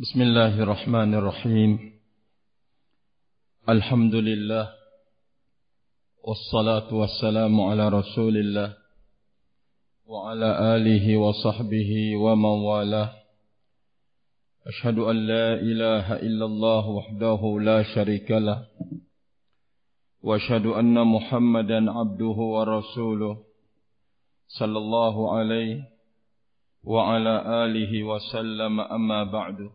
بسم الله الرحمن الرحيم. الحمد لله والصلاة والسلام على رسول الله وعلى آله وصحبه ومن والاه. أشهد أن لا إله إلا الله وحده لا شريك له. وأشهد أن محمدا عبده ورسوله صلى الله عليه وعلى آله وسلم أما بعد.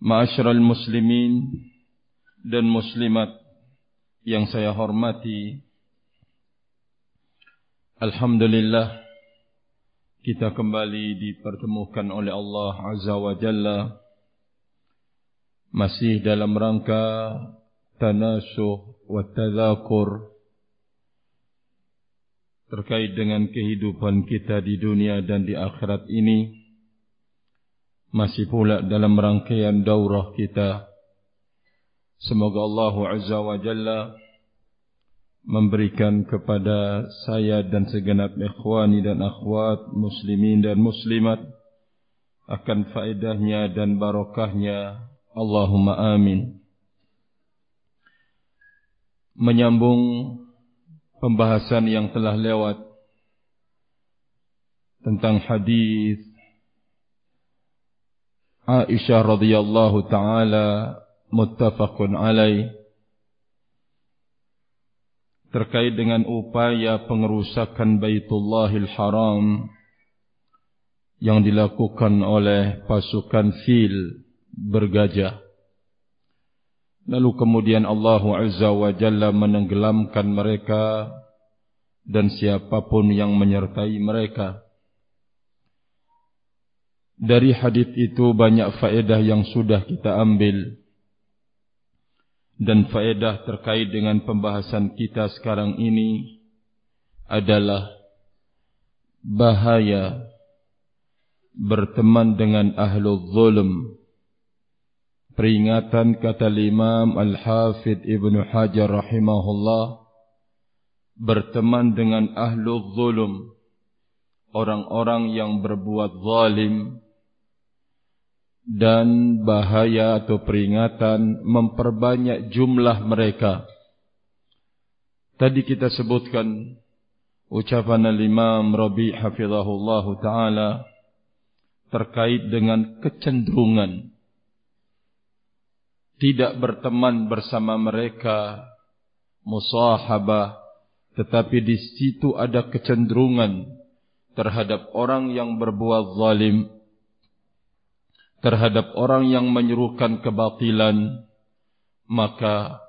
Ma'asyiral muslimin dan muslimat yang saya hormati Alhamdulillah kita kembali dipertemukan oleh Allah Azza wa Jalla masih dalam rangka tanasuh wa tadzakur terkait dengan kehidupan kita di dunia dan di akhirat ini masih pula dalam rangkaian daurah kita. Semoga Allah Azza wa Jalla memberikan kepada saya dan segenap ikhwani dan akhwat muslimin dan muslimat akan faedahnya dan barokahnya. Allahumma amin. Menyambung pembahasan yang telah lewat tentang hadis Aisyah radhiyallahu taala muttafaqun alaih terkait dengan upaya pengerusakan Baitullahil Haram yang dilakukan oleh pasukan fil bergajah. Lalu kemudian Allah Azza wa Jalla menenggelamkan mereka dan siapapun yang menyertai mereka. Dari hadis itu banyak faedah yang sudah kita ambil dan faedah terkait dengan pembahasan kita sekarang ini adalah bahaya berteman dengan ahlu zulm. Peringatan kata Imam Al-Hafidh Ibn Hajar rahimahullah berteman dengan ahlu zulm orang-orang yang berbuat zalim dan bahaya atau peringatan memperbanyak jumlah mereka. Tadi kita sebutkan ucapan al-Imam Rabi' hafizahullah taala terkait dengan kecenderungan tidak berteman bersama mereka musahabah tetapi di situ ada kecenderungan terhadap orang yang berbuat zalim terhadap orang yang menyerukan kebatilan maka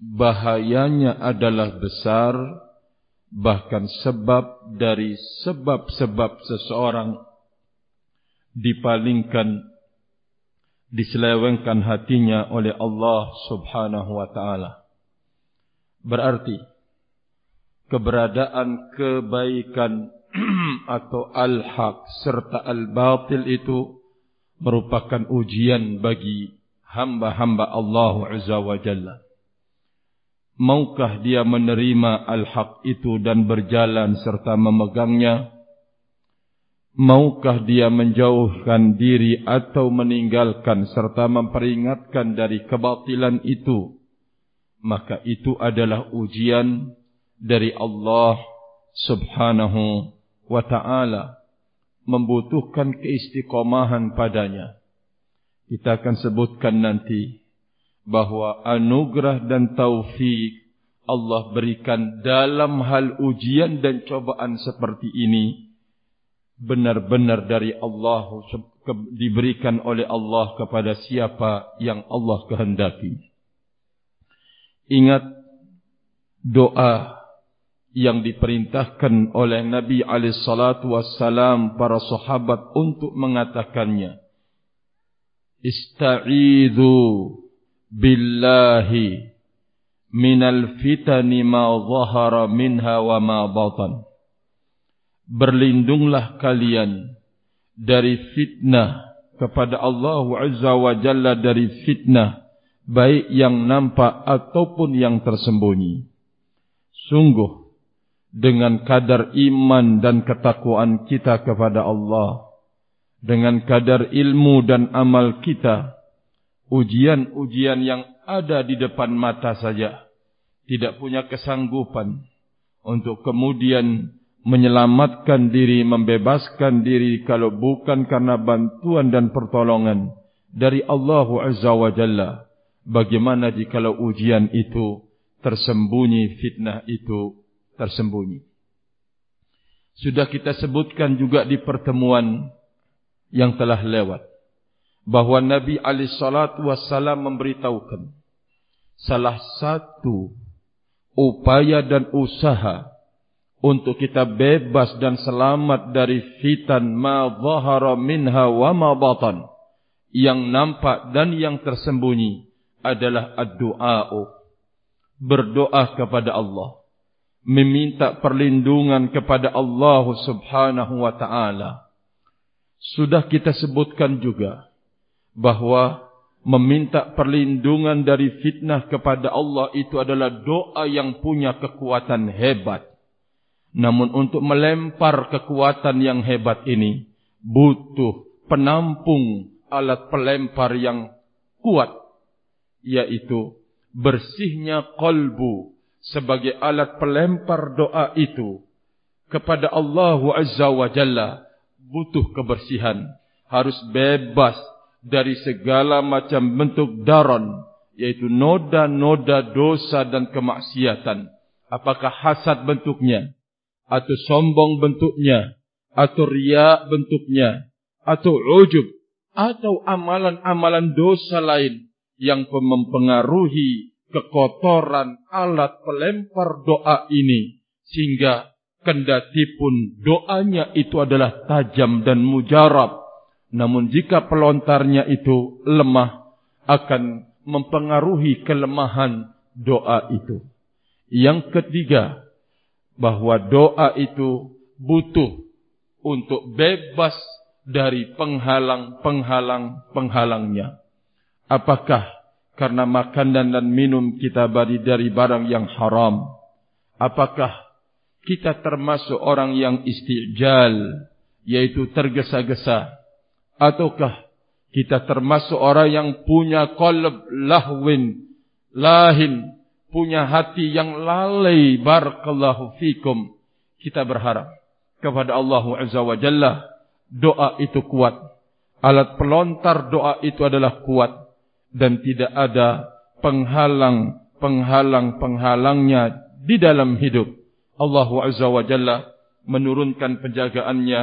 bahayanya adalah besar bahkan sebab dari sebab-sebab seseorang dipalingkan diselewengkan hatinya oleh Allah Subhanahu wa taala. Berarti keberadaan kebaikan atau al-haq serta al-batil itu merupakan ujian bagi hamba-hamba Allah Azza wa Jalla. Maukah dia menerima al-haq itu dan berjalan serta memegangnya? Maukah dia menjauhkan diri atau meninggalkan serta memperingatkan dari kebatilan itu? Maka itu adalah ujian dari Allah subhanahu wa ta'ala membutuhkan keistiqomahan padanya. Kita akan sebutkan nanti bahawa anugerah dan taufik Allah berikan dalam hal ujian dan cobaan seperti ini benar-benar dari Allah diberikan oleh Allah kepada siapa yang Allah kehendaki. Ingat doa yang diperintahkan oleh Nabi alaihi salatu wassalam para sahabat untuk mengatakannya. Ista'idhu billahi minal fitani ma zahara minha wa ma batan. Berlindunglah kalian dari fitnah kepada Allah Azza wa Jalla dari fitnah baik yang nampak ataupun yang tersembunyi. Sungguh dengan kadar iman dan ketakwaan kita kepada Allah dengan kadar ilmu dan amal kita, ujian-ujian yang ada di depan mata saja, tidak punya kesanggupan untuk kemudian menyelamatkan diri, membebaskan diri kalau bukan karena bantuan dan pertolongan dari Allah Azza wa Jalla. Bagaimana jika ujian itu tersembunyi, fitnah itu tersembunyi. Sudah kita sebutkan juga di pertemuan yang telah lewat bahawa Nabi Wasallam memberitahukan salah satu upaya dan usaha untuk kita bebas dan selamat dari fitan ma zahara minha wa ma batan yang nampak dan yang tersembunyi adalah ad-du'a berdoa kepada Allah meminta perlindungan kepada Allah Subhanahu wa taala. Sudah kita sebutkan juga bahawa meminta perlindungan dari fitnah kepada Allah itu adalah doa yang punya kekuatan hebat. Namun untuk melempar kekuatan yang hebat ini butuh penampung alat pelempar yang kuat yaitu bersihnya kalbu sebagai alat pelempar doa itu kepada Allah Azza wa Jalla butuh kebersihan. Harus bebas dari segala macam bentuk daron yaitu noda-noda dosa dan kemaksiatan. Apakah hasad bentuknya atau sombong bentuknya atau riya bentuknya atau ujub atau amalan-amalan dosa lain yang mempengaruhi kekotoran alat pelempar doa ini sehingga kendati pun doanya itu adalah tajam dan mujarab. Namun jika pelontarnya itu lemah akan mempengaruhi kelemahan doa itu. Yang ketiga bahwa doa itu butuh untuk bebas dari penghalang-penghalang penghalangnya apakah karena makanan dan minum kita bari dari barang yang haram. Apakah kita termasuk orang yang istijal, yaitu tergesa-gesa? Ataukah kita termasuk orang yang punya qalb lahwin, lahin, punya hati yang lalai, barakallahu fikum. Kita berharap kepada Allah Azza wa Jalla, doa itu kuat. Alat pelontar doa itu adalah kuat dan tidak ada penghalang penghalang penghalangnya di dalam hidup. Allah Azza wa Jalla menurunkan penjagaannya.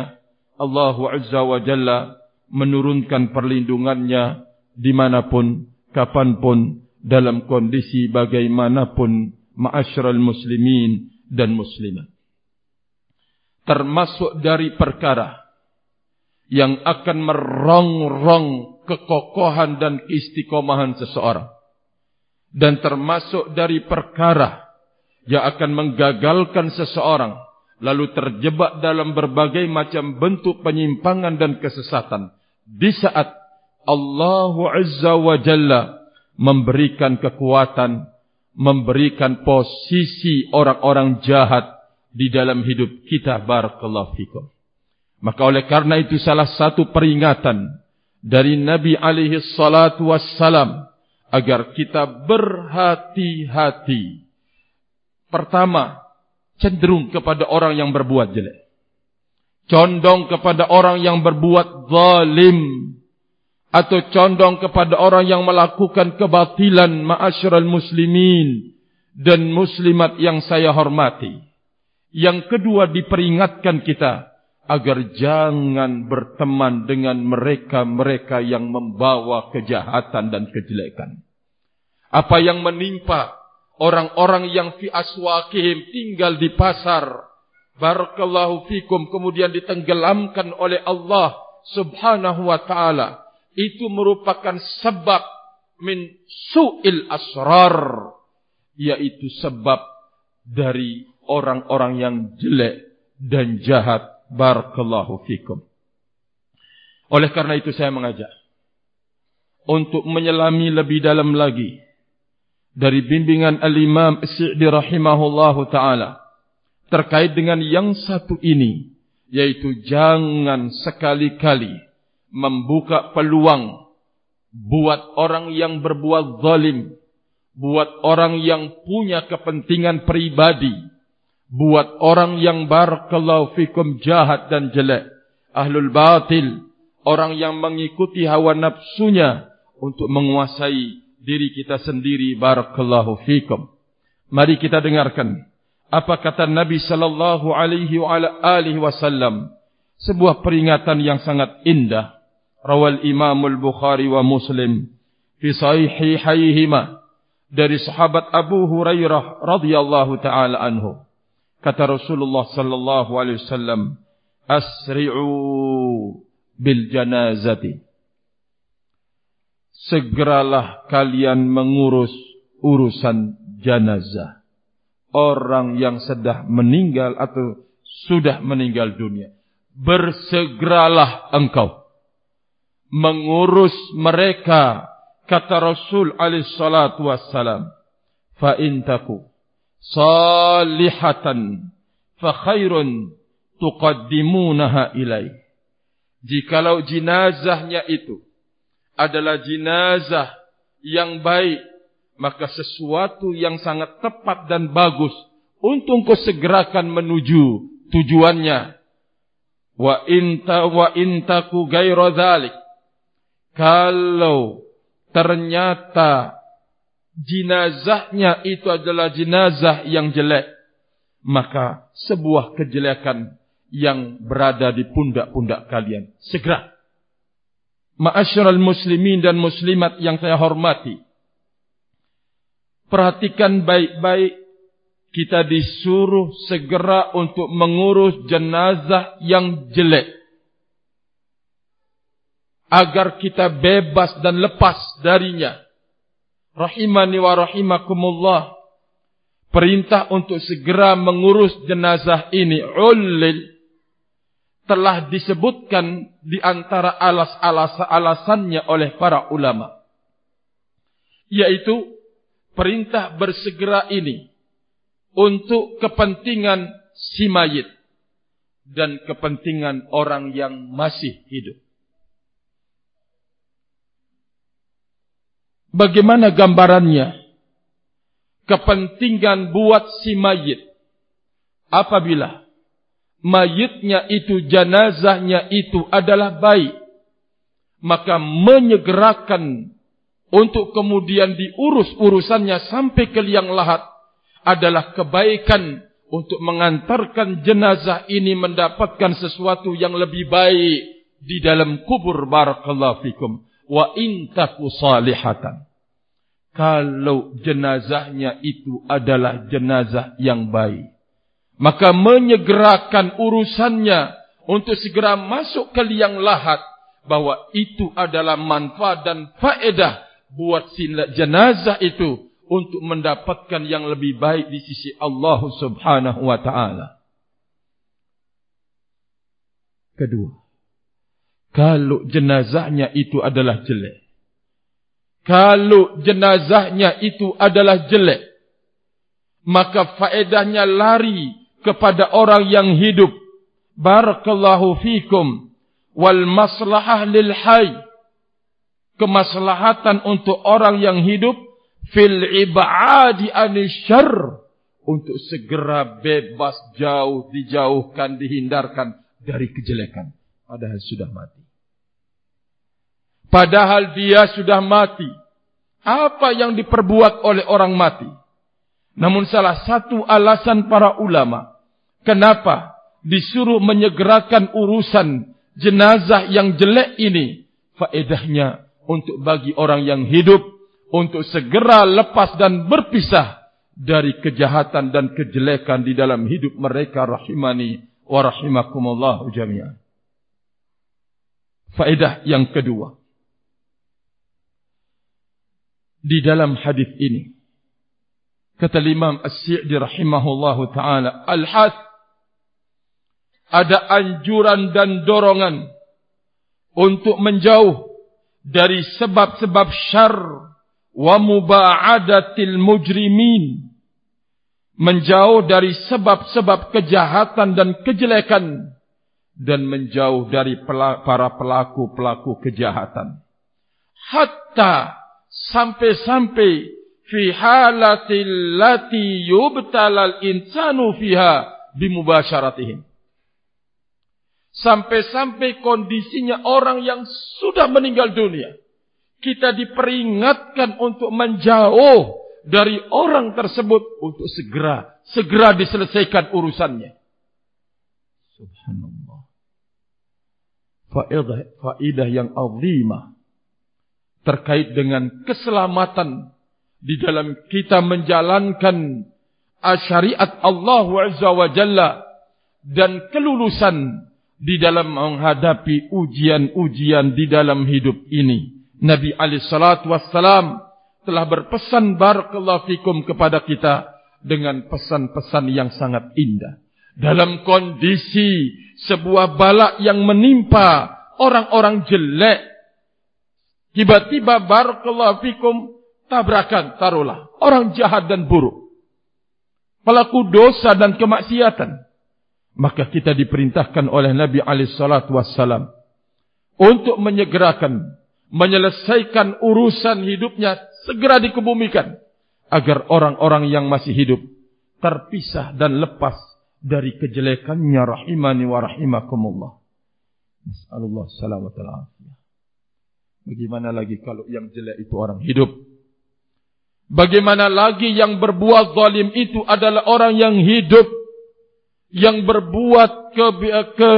Allah Azza wa Jalla menurunkan perlindungannya dimanapun kapanpun dalam kondisi bagaimanapun ma'asyiral muslimin dan muslimat termasuk dari perkara yang akan merongrong kekokohan dan istiqomahan seseorang. Dan termasuk dari perkara yang akan menggagalkan seseorang lalu terjebak dalam berbagai macam bentuk penyimpangan dan kesesatan. Di saat Allah Azza wa Jalla memberikan kekuatan, memberikan posisi orang-orang jahat di dalam hidup kita. Barakallahu fikum. Maka oleh karena itu salah satu peringatan dari Nabi alaihi salatu wassalam agar kita berhati-hati. Pertama, cenderung kepada orang yang berbuat jelek. Condong kepada orang yang berbuat zalim atau condong kepada orang yang melakukan kebatilan ma'asyiral muslimin dan muslimat yang saya hormati. Yang kedua diperingatkan kita agar jangan berteman dengan mereka-mereka yang membawa kejahatan dan kejelekan. Apa yang menimpa orang-orang yang fi aswaqihim tinggal di pasar barakallahu fikum kemudian ditenggelamkan oleh Allah Subhanahu wa taala itu merupakan sebab min su'il asrar yaitu sebab dari orang-orang yang jelek dan jahat Barakallahu fikum. Oleh karena itu saya mengajak untuk menyelami lebih dalam lagi dari bimbingan Al-Imam As-Sa'di rahimahullahu taala terkait dengan yang satu ini yaitu jangan sekali-kali membuka peluang buat orang yang berbuat zalim, buat orang yang punya kepentingan pribadi, buat orang yang barakallahu fikum jahat dan jelek, ahlul batil, orang yang mengikuti hawa nafsunya untuk menguasai diri kita sendiri barakallahu fikum. Mari kita dengarkan apa kata Nabi sallallahu alaihi wasallam. Sebuah peringatan yang sangat indah. Rawal Imam Al-Bukhari wa Muslim. Fi sahihihima dari sahabat Abu Hurairah radhiyallahu taala anhu kata Rasulullah sallallahu alaihi wasallam asri'u bil janazati. Segeralah kalian mengurus urusan jenazah. Orang yang sedang meninggal atau sudah meninggal dunia bersegeralah engkau. Mengurus mereka kata Rasul alaihi salatu wassalam. Fa in taku salihatan fa khairun tuqaddimunaha ilai. Jikalau jenazahnya itu adalah jenazah yang baik maka sesuatu yang sangat tepat dan bagus untuk kau segerakan menuju tujuannya. Wa inta wa intaku ghairu dzalik kalau ternyata jenazahnya itu adalah jenazah yang jelek, maka sebuah kejelekan yang berada di pundak-pundak kalian. Segera. Ma'asyiral muslimin dan muslimat yang saya hormati. Perhatikan baik-baik kita disuruh segera untuk mengurus jenazah yang jelek agar kita bebas dan lepas darinya. Rahimani wa rahimakumullah. Perintah untuk segera mengurus jenazah ini ulil telah disebutkan di antara alas-alasannya oleh para ulama. Yaitu perintah bersegera ini untuk kepentingan si mayit dan kepentingan orang yang masih hidup. Bagaimana gambarannya? Kepentingan buat si mayit. Apabila mayitnya itu, jenazahnya itu adalah baik. Maka menyegerakan untuk kemudian diurus urusannya sampai ke liang lahat adalah kebaikan untuk mengantarkan jenazah ini mendapatkan sesuatu yang lebih baik di dalam kubur barakallahu fikum wa intaku salihatan. Kalau jenazahnya itu adalah jenazah yang baik. Maka menyegerakan urusannya untuk segera masuk ke liang lahat. Bahawa itu adalah manfaat dan faedah buat si jenazah itu. Untuk mendapatkan yang lebih baik di sisi Allah subhanahu wa ta'ala. Kedua kalau jenazahnya itu adalah jelek. Kalau jenazahnya itu adalah jelek. Maka faedahnya lari kepada orang yang hidup. Barakallahu fikum. Wal maslahah lil hay. Kemaslahatan untuk orang yang hidup. Fil ibadi anishar. Untuk segera bebas jauh dijauhkan dihindarkan dari kejelekan. Padahal sudah mati. Padahal dia sudah mati. Apa yang diperbuat oleh orang mati? Namun salah satu alasan para ulama. Kenapa disuruh menyegerakan urusan jenazah yang jelek ini? Faedahnya untuk bagi orang yang hidup. Untuk segera lepas dan berpisah dari kejahatan dan kejelekan di dalam hidup mereka rahimani wa rahimakumullahu jami'an. Faedah yang kedua. Di dalam hadis ini. Kata Imam As-Si'di rahimahullahu ta'ala. Al-Hath. Ada anjuran dan dorongan. Untuk menjauh. Dari sebab-sebab syar. Wa muba'adatil mujrimin. Menjauh dari sebab-sebab kejahatan dan kejelekan dan menjauh dari para pelaku-pelaku kejahatan. Hatta sampai-sampai fi halatil lati yubtalal insanu fiha bimubasyaratihim. Sampai-sampai kondisinya orang yang sudah meninggal dunia. Kita diperingatkan untuk menjauh dari orang tersebut untuk segera, segera diselesaikan urusannya. Subhanallah. Faedah, faedah yang azimah terkait dengan keselamatan di dalam kita menjalankan syariat Allah Azza wa Jalla dan kelulusan di dalam menghadapi ujian-ujian di dalam hidup ini. Nabi Ali Salatu Wassalam telah berpesan barakallahu fikum kepada kita dengan pesan-pesan yang sangat indah. Dalam kondisi sebuah balak yang menimpa orang-orang jelek. Tiba-tiba barakallahu fikum tabrakan taruhlah. Orang jahat dan buruk. Pelaku dosa dan kemaksiatan maka kita diperintahkan oleh Nabi alaihi salatu untuk menyegerakan menyelesaikan urusan hidupnya segera dikebumikan agar orang-orang yang masih hidup terpisah dan lepas dari kejelekannya rahimani wa rahimakumullah. Nasallallahu salamat al-afiyah. Bagaimana lagi kalau yang jelek itu orang hidup? Bagaimana lagi yang berbuat zalim itu adalah orang yang hidup? yang berbuat ke, ke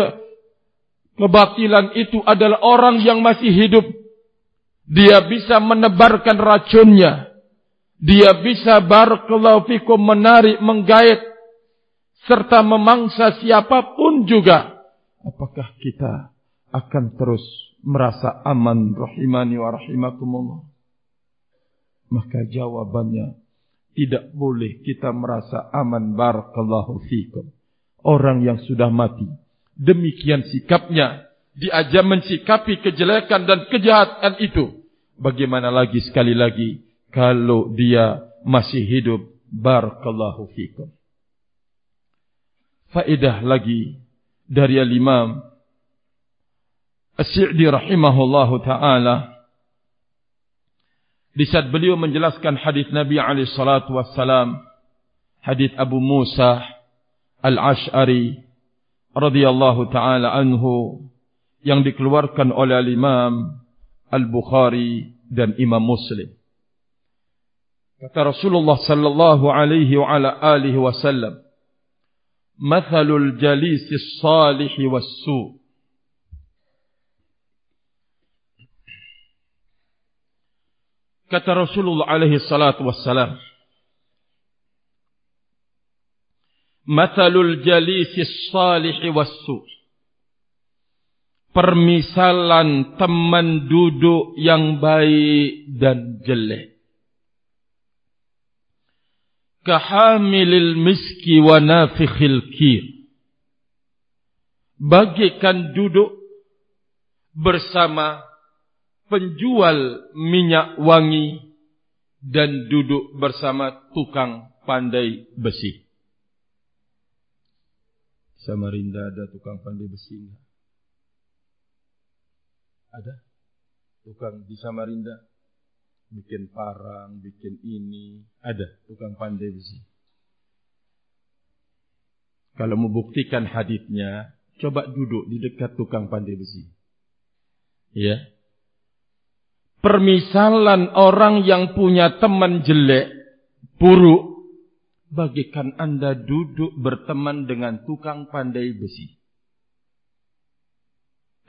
kebatilan itu adalah orang yang masih hidup. Dia bisa menebarkan racunnya. Dia bisa barakallahu fikum menarik, menggait serta memangsa siapapun juga. Apakah kita akan terus merasa aman rahimani wa rahimakumullah? Maka jawabannya tidak boleh kita merasa aman barakallahu fikum orang yang sudah mati. Demikian sikapnya. Diajak mensikapi kejelekan dan kejahatan itu. Bagaimana lagi sekali lagi. Kalau dia masih hidup. Barakallahu fikum. Faedah lagi. Dari al-imam. As-Si'di rahimahullahu ta'ala. Di saat beliau menjelaskan hadis Nabi alaihi salatu wassalam. Hadis Abu Musa Al-Ash'ari radhiyallahu taala anhu yang dikeluarkan oleh Imam Al-Bukhari dan Imam Muslim. Kata Rasulullah sallallahu alaihi wa ala alihi wasallam, "Mathalul jalis as-salih was-su." Kata Rasulullah alaihi salatu wassalam, Mathalul jalisi salihi wassu. Permisalan teman duduk yang baik dan jelek. Kahamilil miski wa nafikhil kir. Bagikan duduk bersama penjual minyak wangi dan duduk bersama tukang pandai besi. Samarinda ada tukang pandai besi enggak? Ada? Tukang di Samarinda bikin parang, bikin ini, ada tukang pandai besi. Kalau membuktikan hadisnya, coba duduk di dekat tukang pandai besi. Ya. Permisalan orang yang punya teman jelek, buruk, bagikan anda duduk berteman dengan tukang pandai besi.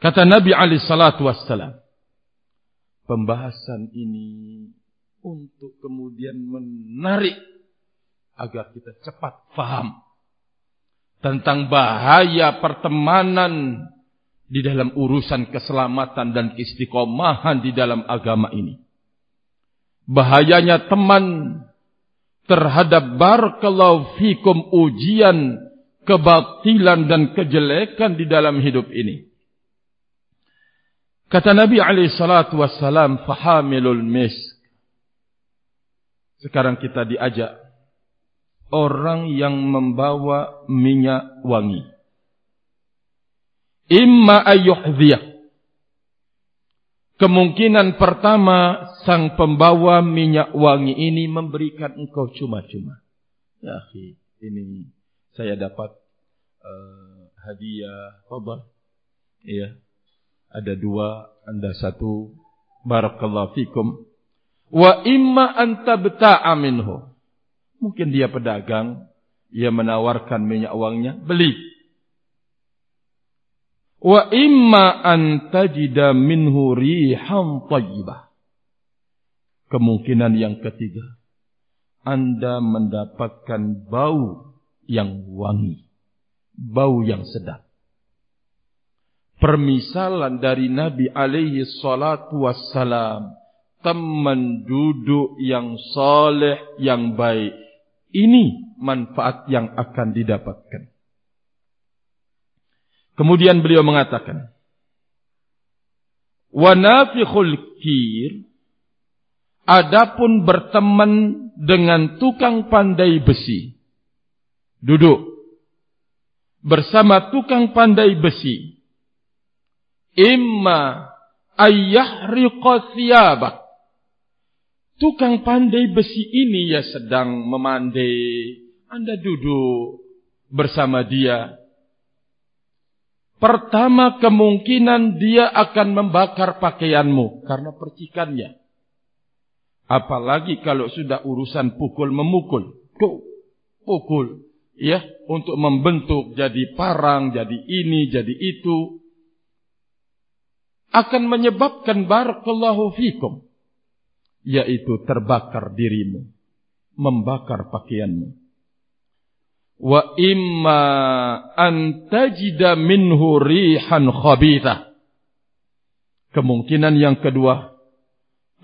Kata Nabi Ali Salatu Wassalam, pembahasan ini untuk kemudian menarik agar kita cepat faham tentang bahaya pertemanan di dalam urusan keselamatan dan istiqomahan di dalam agama ini. Bahayanya teman terhadap barakallahu fikum ujian kebatilan dan kejelekan di dalam hidup ini. Kata Nabi alaihi salatu wassalam fahamilul misk. Sekarang kita diajak orang yang membawa minyak wangi. Imma ayyuhdhiyah. Kemungkinan pertama sang pembawa minyak wangi ini memberikan engkau cuma-cuma. Ya, ini saya dapat uh, hadiah apa? Iya. Ada dua, anda satu. Barakallahu fikum. Wa imma anta beta'a minhu. Mungkin dia pedagang, ia menawarkan minyak wangnya, beli wa imma an tajida minhu rihan tayyibah. Kemungkinan yang ketiga anda mendapatkan bau yang wangi bau yang sedap. Permisalan dari nabi alaihi salatu wassalam teman duduk yang saleh yang baik ini manfaat yang akan didapatkan Kemudian beliau mengatakan, "Wa nafikhul kir adapun berteman dengan tukang pandai besi duduk bersama tukang pandai besi imma ayyahriqa thiyabak tukang pandai besi ini ya sedang memandai anda duduk bersama dia Pertama kemungkinan dia akan membakar pakaianmu karena percikannya. Apalagi kalau sudah urusan pukul memukul. Pukul. Ya, untuk membentuk jadi parang, jadi ini, jadi itu. Akan menyebabkan barakallahu fikum. Yaitu terbakar dirimu. Membakar pakaianmu wa imma an tajida minhu rihan khabitha. Kemungkinan yang kedua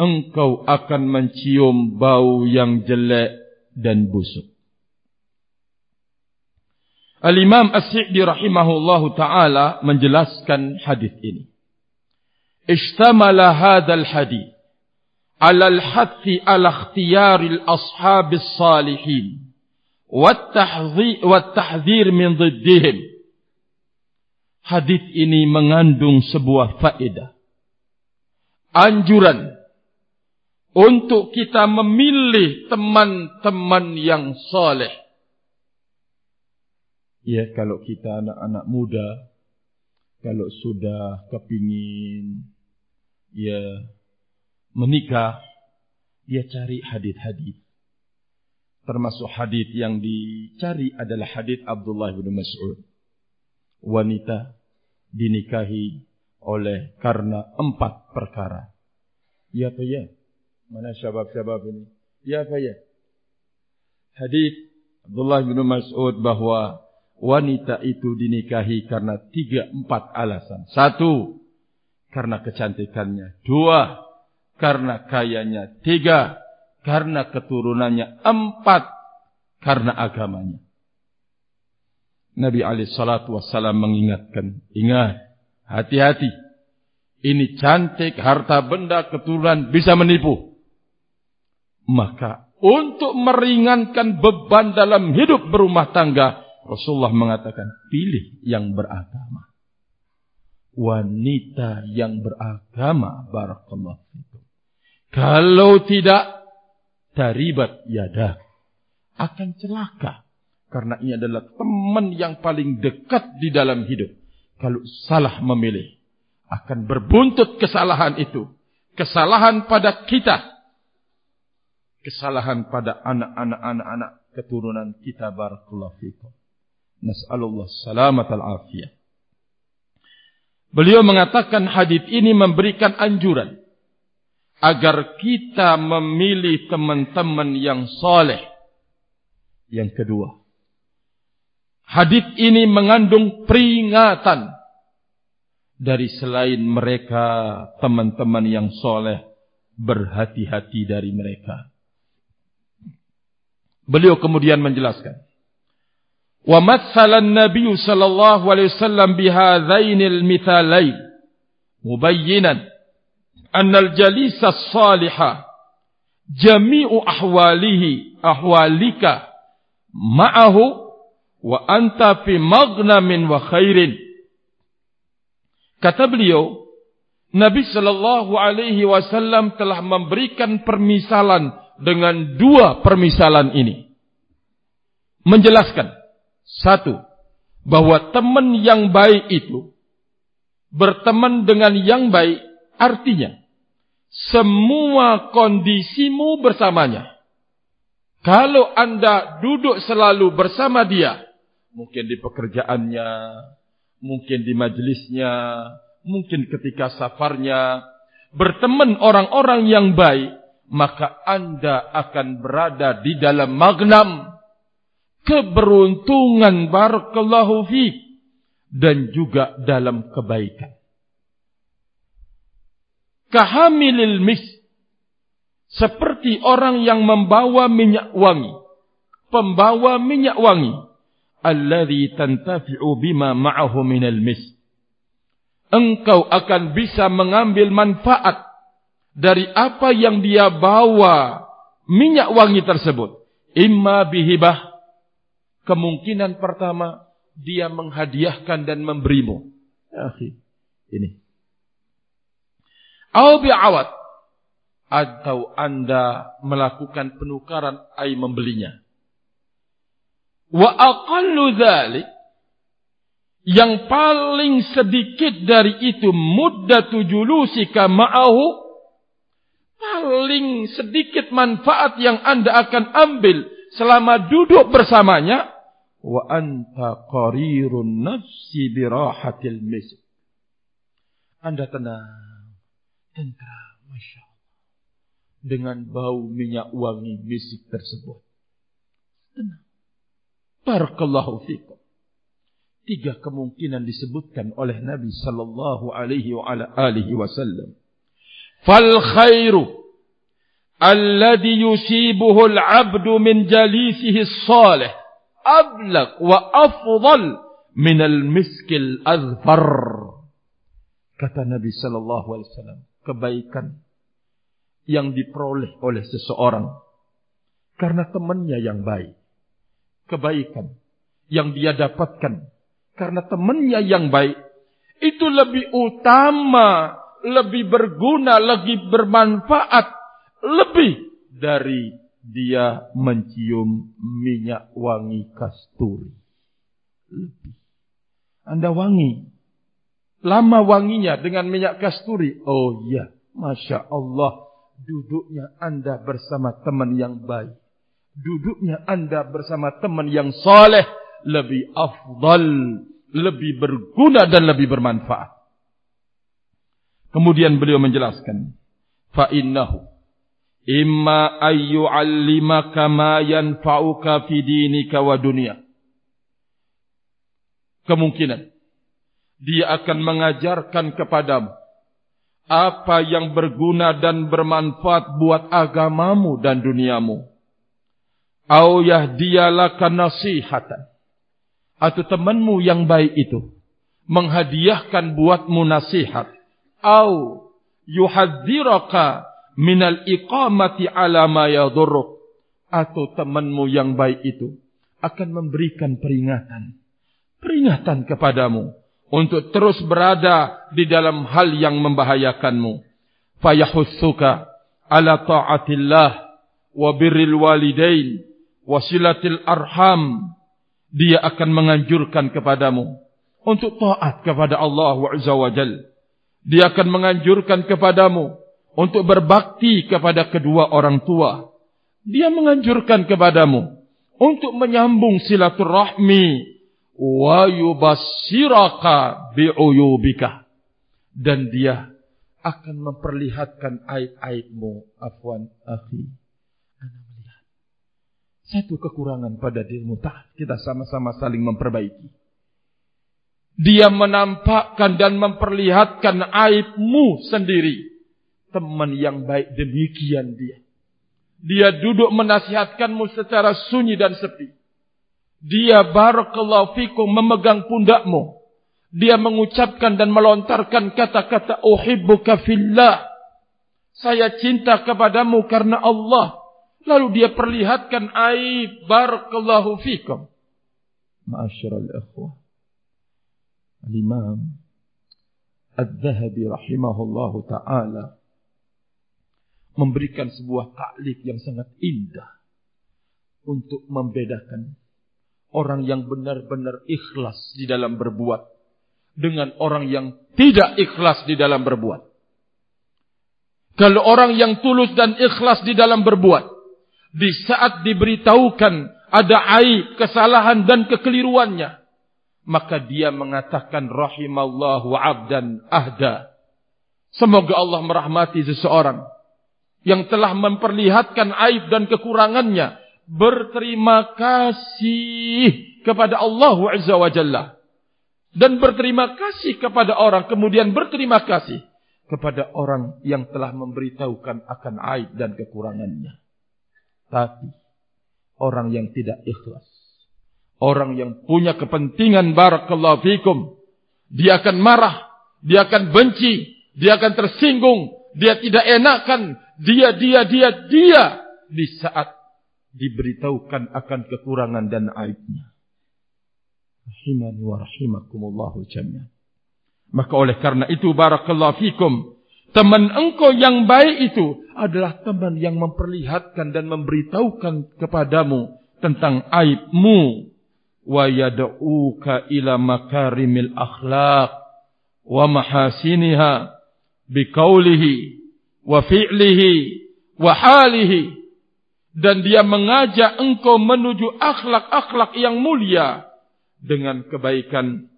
engkau akan mencium bau yang jelek dan busuk. Al Imam As-Sa'di rahimahullahu taala menjelaskan hadis ini. Ishtamala hadzal hadis ala al-hathi ala ikhtiyari al-ashab as-salihin wattahdzir min dhiddihim. Hadis ini mengandung sebuah faedah. Anjuran untuk kita memilih teman-teman yang soleh. Ya, kalau kita anak-anak muda, kalau sudah kepingin ya menikah, dia cari hadis-hadis termasuk hadis yang dicari adalah hadis Abdullah bin Mas'ud. Wanita dinikahi oleh karena empat perkara. Ya apa ya? Mana syabab-syabab ini? Ya apa ya? Hadis Abdullah bin Mas'ud bahawa wanita itu dinikahi karena tiga empat alasan. Satu, karena kecantikannya. Dua, karena kayanya. Tiga, karena keturunannya empat karena agamanya. Nabi Ali Shallallahu mengingatkan, ingat, hati-hati. Ini cantik, harta benda, keturunan bisa menipu. Maka untuk meringankan beban dalam hidup berumah tangga, Rasulullah mengatakan, pilih yang beragama. Wanita yang beragama, barakallahu Kalau tidak, taribat yada. Akan celaka. Karena ini adalah teman yang paling dekat di dalam hidup. Kalau salah memilih akan berbuntut kesalahan itu. Kesalahan pada kita. Kesalahan pada anak-anak anak-anak keturunan kita barakallahu fikum. Nas'alullah salamat al-afiyah beliau mengatakan hadis ini memberikan anjuran agar kita memilih teman-teman yang soleh. Yang kedua, hadis ini mengandung peringatan dari selain mereka teman-teman yang soleh berhati-hati dari mereka. Beliau kemudian menjelaskan, wa matsalan nabiy sallallahu alaihi wasallam bihadzainil mithalain mubayyinan أن الجليس الصالح جميع أحواله أحوالك معه وأنت في wa khairin. Kata beliau, Nabi sallallahu alaihi wasallam telah memberikan permisalan dengan dua permisalan ini. Menjelaskan, satu, bahwa teman yang baik itu berteman dengan yang baik artinya semua kondisimu bersamanya. Kalau anda duduk selalu bersama dia, mungkin di pekerjaannya, mungkin di majlisnya, mungkin ketika safarnya, berteman orang-orang yang baik, maka anda akan berada di dalam magnam keberuntungan barakallahu fi dan juga dalam kebaikan. Kahamilil mis seperti orang yang membawa minyak wangi, pembawa minyak wangi. Alladhi tantafi'u bima ma'ahu minal mis engkau akan bisa mengambil manfaat dari apa yang dia bawa minyak wangi tersebut. Imma bihibah. Kemungkinan pertama dia menghadiahkan dan memberimu. Akhi. Ini au bi'awat atau anda melakukan penukaran ai membelinya. Wa aqallu dhalik. Yang paling sedikit dari itu muddatu julusika ma'ahu. Paling sedikit manfaat yang anda akan ambil selama duduk bersamanya. Wa anta qarirun nafsi birahatil mis anda tenang tentram masyaallah dengan bau minyak wangi misik tersebut tenang Barakallahu fikum. Tiga kemungkinan disebutkan oleh Nabi sallallahu alaihi wa ala alihi wasallam. Fal khairu alladhi yusibuhu al-'abdu min jalisihi as-salih ablaq wa afdal min al-misk al-azfar. Kata Nabi sallallahu alaihi wasallam, kebaikan yang diperoleh oleh seseorang karena temannya yang baik kebaikan yang dia dapatkan karena temannya yang baik itu lebih utama, lebih berguna, lebih bermanfaat, lebih dari dia mencium minyak wangi kasturi. Lebih. Anda wangi. Lama wanginya dengan minyak kasturi. Oh ya, Masya Allah. Duduknya Anda bersama teman yang baik duduknya anda bersama teman yang saleh lebih afdal, lebih berguna dan lebih bermanfaat. Kemudian beliau menjelaskan, fa innahu imma ayyu'allimaka ma yanfa'uka fi dinika wa dunya. Kemungkinan dia akan mengajarkan kepadamu apa yang berguna dan bermanfaat buat agamamu dan duniamu. Au yahdiyalaka nasihatan atau temanmu yang baik itu menghadiahkan buatmu nasihat. Au yuhadziraka minal iqamati ala ma yadurruk atau temanmu yang baik itu akan memberikan peringatan. Peringatan kepadamu untuk terus berada di dalam hal yang membahayakanmu fayahussuka ala ta'atillah wa birril walidain wasilatil arham dia akan menganjurkan kepadamu untuk taat kepada Allah Azza wa Jal. Dia akan menganjurkan kepadamu untuk berbakti kepada kedua orang tua. Dia menganjurkan kepadamu untuk menyambung silaturahmi wa yubassiraka bi'uyubika dan dia akan memperlihatkan aib-aibmu afwan akhi satu kekurangan pada dirimu tak kita sama-sama saling memperbaiki. Dia menampakkan dan memperlihatkan aibmu sendiri. Teman yang baik demikian dia. Dia duduk menasihatkanmu secara sunyi dan sepi. Dia barakallahu fikum memegang pundakmu. Dia mengucapkan dan melontarkan kata-kata uhibbuka fillah. Saya cinta kepadamu karena Allah. Lalu dia perlihatkan aib barakallahu fikum. Ma'asyiral ikhwah. Al-Imam Al-Zahabi rahimahullahu ta'ala memberikan sebuah taklif yang sangat indah untuk membedakan orang yang benar-benar ikhlas di dalam berbuat dengan orang yang tidak ikhlas di dalam berbuat. Kalau orang yang tulus dan ikhlas di dalam berbuat, di saat diberitahukan ada aib, kesalahan dan kekeliruannya, maka dia mengatakan rahimallahu abdan ahda. Semoga Allah merahmati seseorang yang telah memperlihatkan aib dan kekurangannya berterima kasih kepada Allah Azza wa Jalla. Dan berterima kasih kepada orang kemudian berterima kasih kepada orang yang telah memberitahukan akan aib dan kekurangannya. Tapi orang yang tidak ikhlas orang yang punya kepentingan barakallahu fikum dia akan marah dia akan benci dia akan tersinggung dia tidak enakan dia, dia, dia, dia di saat diberitahukan akan kekurangan dan aibnya. Rahimani wa rahimakumullahu jami'an. Maka oleh karena itu barakallahu fikum. Teman engkau yang baik itu adalah teman yang memperlihatkan dan memberitahukan kepadamu tentang aibmu. Wa yada'uka ila makarimil akhlaq wa mahasiniha biqaulihi wa fi'lihi wa halihi dan dia mengajak engkau menuju akhlak-akhlak yang mulia dengan kebaikan.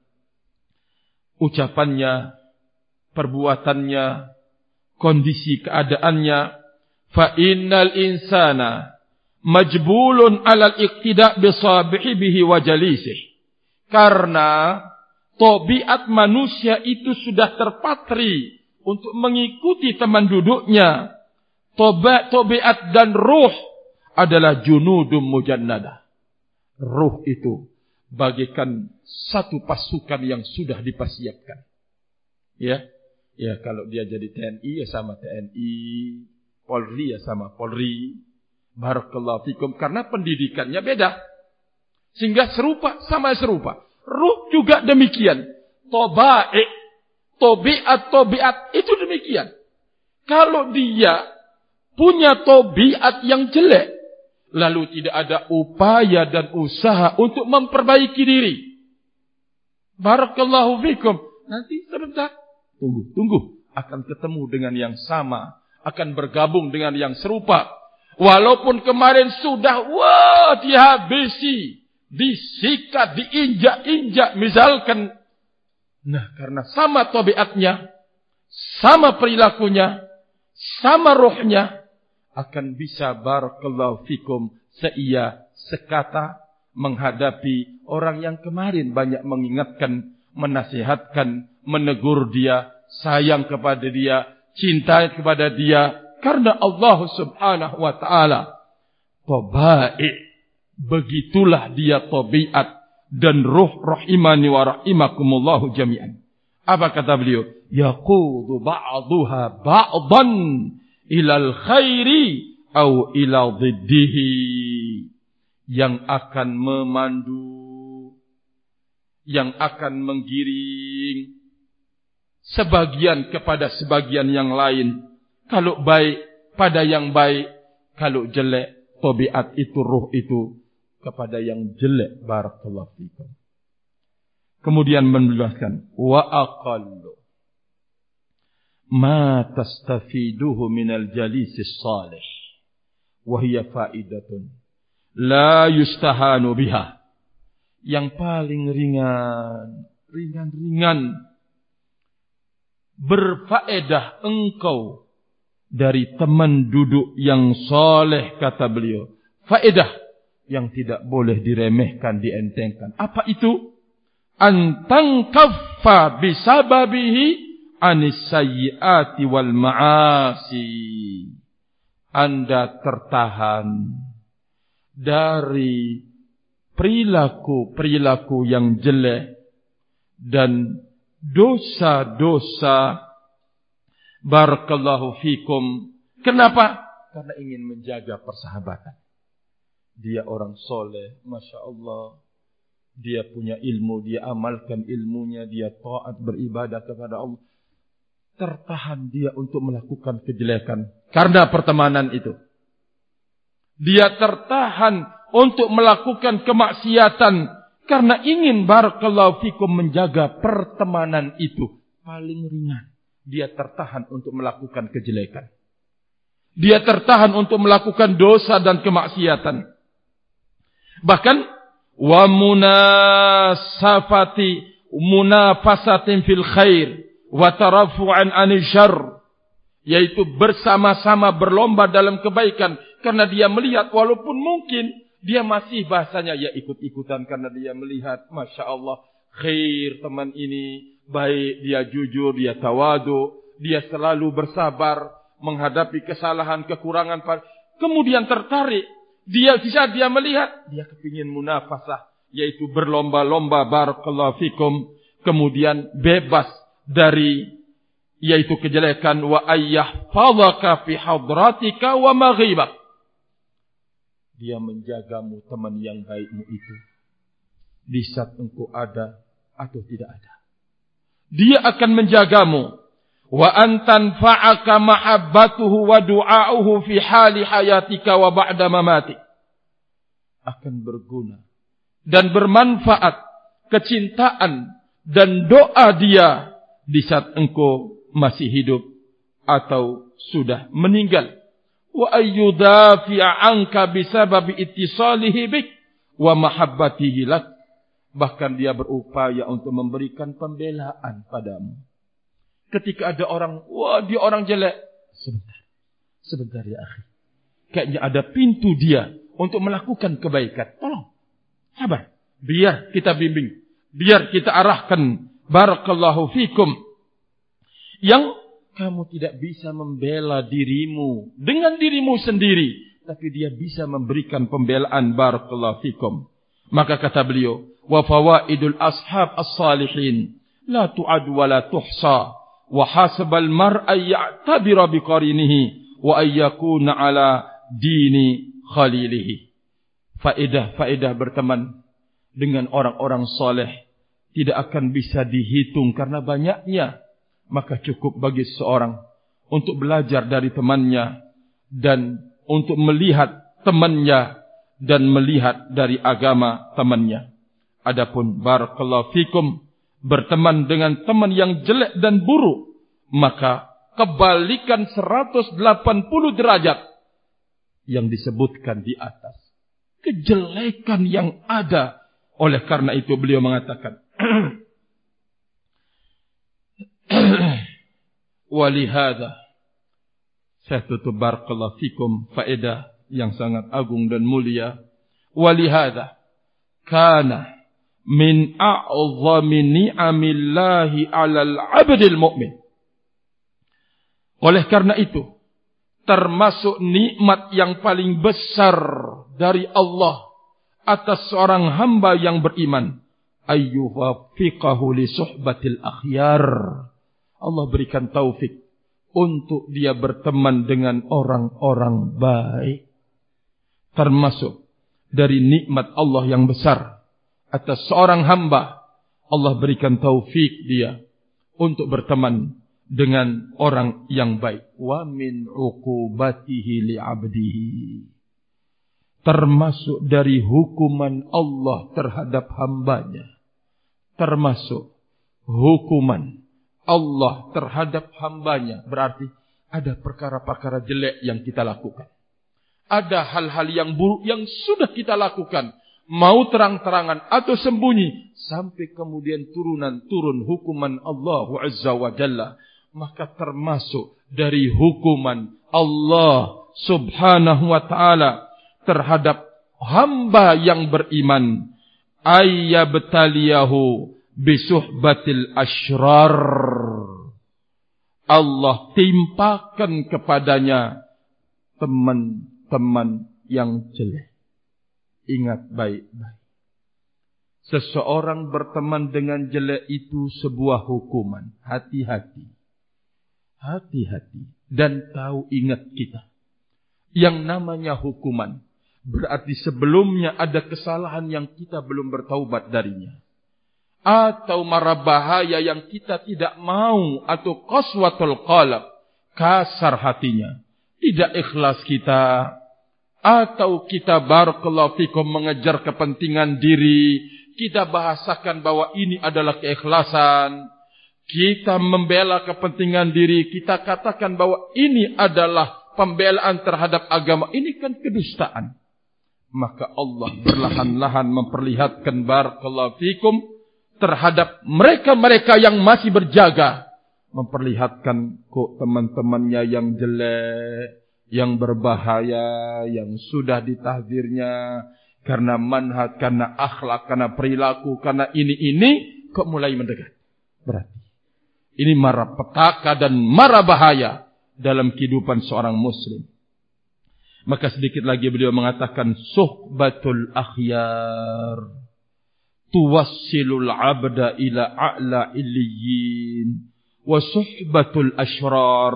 Ucapannya perbuatannya kondisi keadaannya. Fa innal insana majbulun ala al-iqtida' bi sahibihi wa jalisih. Karena tabiat manusia itu sudah terpatri untuk mengikuti teman duduknya. Tobiat dan ruh adalah junudum mujannada. Ruh itu bagikan satu pasukan yang sudah dipasiapkan. Ya, ya kalau dia jadi TNI ya sama TNI, Polri ya sama Polri. Barakallahu fikum karena pendidikannya beda. Sehingga serupa sama serupa. Ruh juga demikian. Tobaik tobiat-tobiat itu demikian. Kalau dia punya tobiat yang jelek, lalu tidak ada upaya dan usaha untuk memperbaiki diri. Barakallahu fikum. Nanti sebentar. Tunggu, tunggu. Akan ketemu dengan yang sama. Akan bergabung dengan yang serupa. Walaupun kemarin sudah, wah dihabisi. Disikat, diinjak-injak. Misalkan Nah, karena sama tabiatnya, sama perilakunya, sama rohnya, akan bisa barakallahu fikum seia sekata menghadapi orang yang kemarin banyak mengingatkan, menasihatkan, menegur dia, sayang kepada dia, cinta kepada dia, karena Allah subhanahu wa ta'ala. Tabaik, begitulah dia tabiat dan ruh rahimani wa rahimakumullahu jami'an. Apa kata beliau? Yaqudu ba'duha ba'dan ilal khairi au ila dhiddihi. Yang akan memandu. Yang akan menggiring. Sebagian kepada sebagian yang lain. Kalau baik pada yang baik. Kalau jelek, tobiat itu, ruh itu kepada yang jelek barakallahu fikum. Kemudian menjelaskan wa aqallu ma tastafiduhu min al-jalis salih wa hiya faidatun la yustahanu biha yang paling ringan ringan-ringan berfaedah engkau dari teman duduk yang soleh kata beliau faedah yang tidak boleh diremehkan, dientengkan. Apa itu? Antang kaffa bisababihi anis sayyiati wal ma'asi. Anda tertahan dari perilaku-perilaku yang jelek dan dosa-dosa barakallahu fikum. Kenapa? Karena ingin menjaga persahabatan. Dia orang soleh, Masya Allah. Dia punya ilmu, dia amalkan ilmunya, dia taat beribadah kepada Allah. Tertahan dia untuk melakukan kejelekan karena pertemanan itu. Dia tertahan untuk melakukan kemaksiatan karena ingin barakallahu fikum menjaga pertemanan itu paling ringan. Dia tertahan untuk melakukan kejelekan. Dia tertahan untuk melakukan dosa dan kemaksiatan. Bahkan wa munasafati munafasatin fil khair wa tarafu'an anil syarr. Yaitu bersama-sama berlomba dalam kebaikan. Karena dia melihat walaupun mungkin dia masih bahasanya ya ikut-ikutan karena dia melihat Masya Allah khair teman ini. Baik dia jujur dia tawadu dia selalu bersabar menghadapi kesalahan kekurangan kemudian tertarik. Dia bisa dia melihat dia kepingin munafasah yaitu berlomba-lomba barakallahu fikum. Kemudian bebas dari yaitu kejelekan wa ayyahfadhaka fi hadratika wa maghibak dia menjagamu teman yang baikmu itu. Di saat engkau ada atau tidak ada. Dia akan menjagamu. Wa antan fa'aka mahabbatuhu wa du'a'uhu fi hali hayatika wa ba'da mamatik akan berguna dan bermanfaat kecintaan dan doa dia di saat engkau masih hidup atau sudah meninggal. Wa ayyudafi'a anka bisabab ittisalihi bik wa mahabbatihi lak. Bahkan dia berupaya untuk memberikan pembelaan padamu. Ketika ada orang wah dia orang jelek. Sebentar. Sebentar ya akhi. Kayaknya ada pintu dia untuk melakukan kebaikan. Tolong. Sabar. Biar kita bimbing. Biar kita arahkan barakallahu fikum. Yang kamu tidak bisa membela dirimu dengan dirimu sendiri tapi dia bisa memberikan pembelaan. Barakallahu fikum. Maka kata beliau wa fawaidul ashab as-salihin la tu'ad wa la tuhsa wa hasabal mar'a ya'tabira biqarinihi wa ayyakuna ala dini khalilihi. Faedah-faedah berteman dengan orang-orang soleh tidak akan bisa dihitung karena banyaknya. Maka cukup bagi seorang untuk belajar dari temannya dan untuk melihat temannya dan melihat dari agama temannya. Adapun barakallahu fikum berteman dengan teman yang jelek dan buruk maka kebalikan 180 derajat yang disebutkan di atas. Kejelekan yang ada. Oleh karena itu beliau mengatakan Walihada saya tutup barakallahu fikum faedah yang sangat agung dan mulia. Walihada kana min a'zami ni'amillahi 'alal 'abdil mu'min. Oleh karena itu, termasuk nikmat yang paling besar dari Allah atas seorang hamba yang beriman ayyuwafiqahu li suhbatil akhyar Allah berikan taufik untuk dia berteman dengan orang-orang baik. Termasuk dari nikmat Allah yang besar atas seorang hamba. Allah berikan taufik dia untuk berteman dengan orang yang baik. Wa min uqubatihi li'abdihi. Termasuk dari hukuman Allah terhadap hambanya. Termasuk hukuman Allah terhadap hambanya. Berarti ada perkara-perkara jelek yang kita lakukan. Ada hal-hal yang buruk yang sudah kita lakukan. Mau terang-terangan atau sembunyi. Sampai kemudian turunan turun hukuman Allah Azza wa Jalla. Maka termasuk dari hukuman Allah subhanahu wa ta'ala. Terhadap hamba yang beriman. Ayyabtaliyahu bisuhbatil ashrar. Allah timpakan kepadanya teman-teman yang jelek. Ingat baik-baik. Seseorang berteman dengan jelek itu sebuah hukuman. Hati-hati. Hati-hati dan tahu ingat kita. Yang namanya hukuman berarti sebelumnya ada kesalahan yang kita belum bertaubat darinya. Atau mara bahaya yang kita tidak mau atau qaswatul qalb kasar hatinya. Tidak ikhlas kita. Atau kita barakallahu fikum mengejar kepentingan diri. Kita bahasakan bahwa ini adalah keikhlasan. Kita membela kepentingan diri. Kita katakan bahwa ini adalah pembelaan terhadap agama. Ini kan kedustaan maka Allah perlahan-lahan memperlihatkan barakallahu fikum terhadap mereka-mereka yang masih berjaga memperlihatkan kok teman-temannya yang jelek yang berbahaya yang sudah ditahdirnya karena manhaj karena akhlak karena perilaku karena ini ini kok mulai mendekat. Berarti ini marah petaka dan marah bahaya dalam kehidupan seorang muslim maka sedikit lagi beliau mengatakan suhbatul akhyar tuwassilul abda ila a'la illiyin wa suhbatul ashrar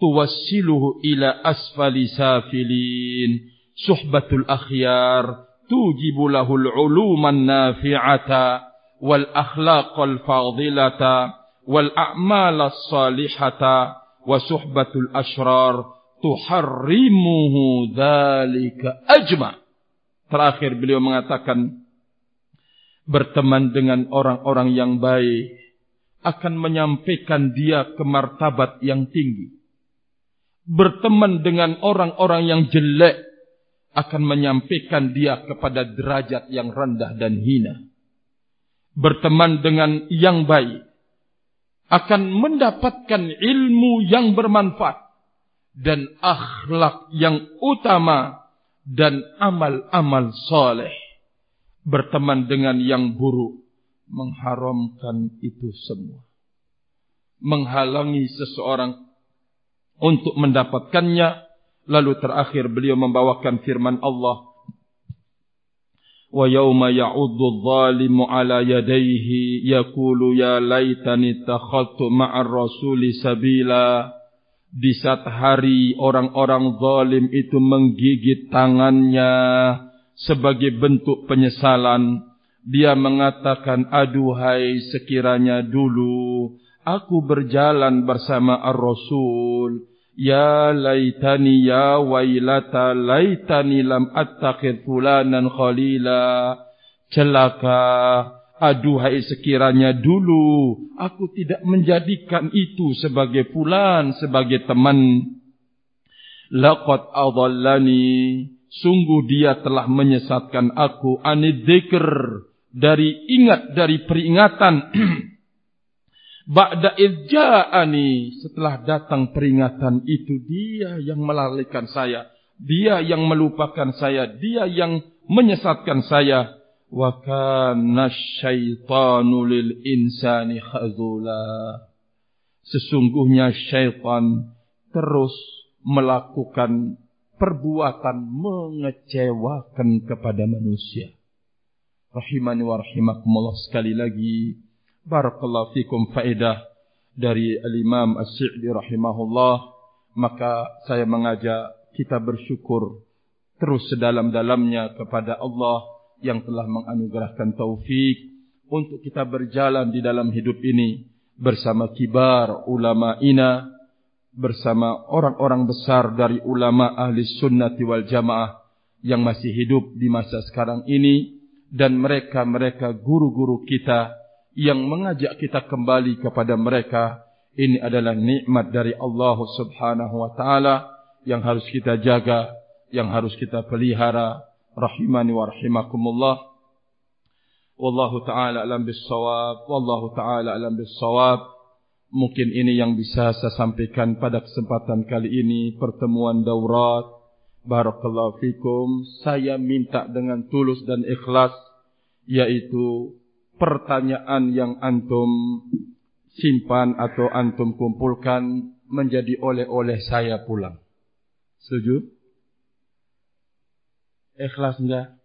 tuwassiluhu ila asfali safilin suhbatul akhyar tujibu lahul uluman nafi'ata wal akhlaqal fadilata wal a'malas salihata wa suhbatul ashrar tuharrimuhu dhalika ajma terakhir beliau mengatakan berteman dengan orang-orang yang baik akan menyampaikan dia ke martabat yang tinggi. Berteman dengan orang-orang yang jelek akan menyampaikan dia kepada derajat yang rendah dan hina. Berteman dengan yang baik akan mendapatkan ilmu yang bermanfaat dan akhlak yang utama dan amal-amal soleh. Berteman dengan yang buruk mengharamkan itu semua. Menghalangi seseorang untuk mendapatkannya lalu terakhir beliau membawakan firman Allah yauma ya'uddu adh-dhalimu 'ala yadayhi yaqulu ya laitani takhadtu ma'ar rasuli sabila di saat hari orang-orang zalim itu menggigit tangannya sebagai bentuk penyesalan dia mengatakan aduhai sekiranya dulu aku berjalan bersama ar-rasul ya laitani ya wailata laitani lam attakhid fulanan khalila celaka aduhai sekiranya dulu aku tidak menjadikan itu sebagai fulan sebagai teman. Laqad adallani sungguh dia telah menyesatkan aku. Anidzikr dari ingat dari peringatan. Ba'da idza'ani setelah datang peringatan itu dia yang melalaikan saya. Dia yang melupakan saya. Dia yang menyesatkan saya wa kana syaitanu lil khazula sesungguhnya syaitan terus melakukan perbuatan mengecewakan kepada manusia. Rahimani wa rahimakumullah sekali lagi. Barakallahu fikum faedah dari al-imam as-si'li rahimahullah. Maka saya mengajak kita bersyukur terus sedalam-dalamnya kepada Allah yang telah menganugerahkan taufik untuk kita berjalan di dalam hidup ini bersama kibar ulama ina bersama orang-orang besar dari ulama ahli sunnati wal jamaah yang masih hidup di masa sekarang ini dan mereka-mereka guru-guru kita yang mengajak kita kembali kepada mereka. Ini adalah nikmat dari Allah Subhanahu wa taala yang harus kita jaga yang harus kita pelihara rahimani wa rahimakumullah wallahu taala alam bis shawab wallahu taala alam bis shawab Mungkin ini yang bisa saya sampaikan pada kesempatan kali ini pertemuan daurat. Barakallahu fikum. Saya minta dengan tulus dan ikhlas yaitu pertanyaan yang antum simpan atau antum kumpulkan menjadi oleh-oleh saya pulang. Setuju? Ikhlas enggak?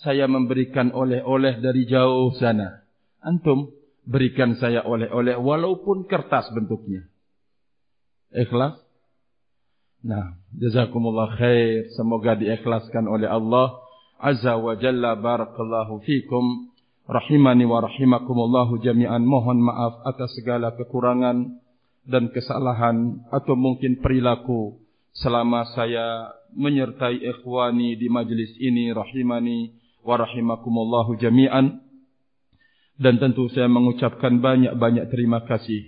Saya memberikan oleh-oleh dari jauh sana. Antum berikan saya oleh-oleh walaupun kertas bentuknya. Ikhlas? Nah, jazakumullah khair. Semoga diikhlaskan oleh Allah Azza wa Jalla barakallahu fikum. rahimani wa rahimakumullahu jami'an mohon maaf atas segala kekurangan dan kesalahan atau mungkin perilaku selama saya menyertai ikhwani di majlis ini rahimani wa rahimakumullahu jami'an dan tentu saya mengucapkan banyak-banyak terima kasih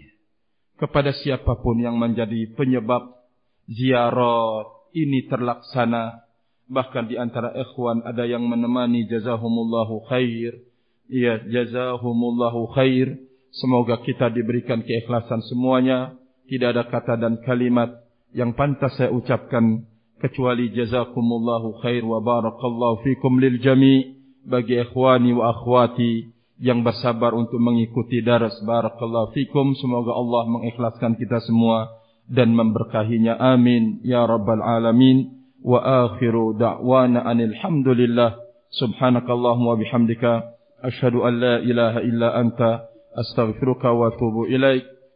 kepada siapapun yang menjadi penyebab ziarah ini terlaksana bahkan di antara ikhwan ada yang menemani jazahumullahu khair Ya jazahumullahu khair. Semoga kita diberikan keikhlasan semuanya. Tidak ada kata dan kalimat yang pantas saya ucapkan kecuali jazakumullahu khair wa barakallahu fikum lil jami' bagi ikhwani wa akhwati yang bersabar untuk mengikuti daras barakallahu fikum. Semoga Allah mengikhlaskan kita semua dan memberkahinya. Amin. Ya rabbal alamin. Wa akhiru da'wana anil hamdulillah subhanakallahumma wa bihamdika. Ashhadu an la ilaha illa anta. Astaghfiruka wa atubu ilaika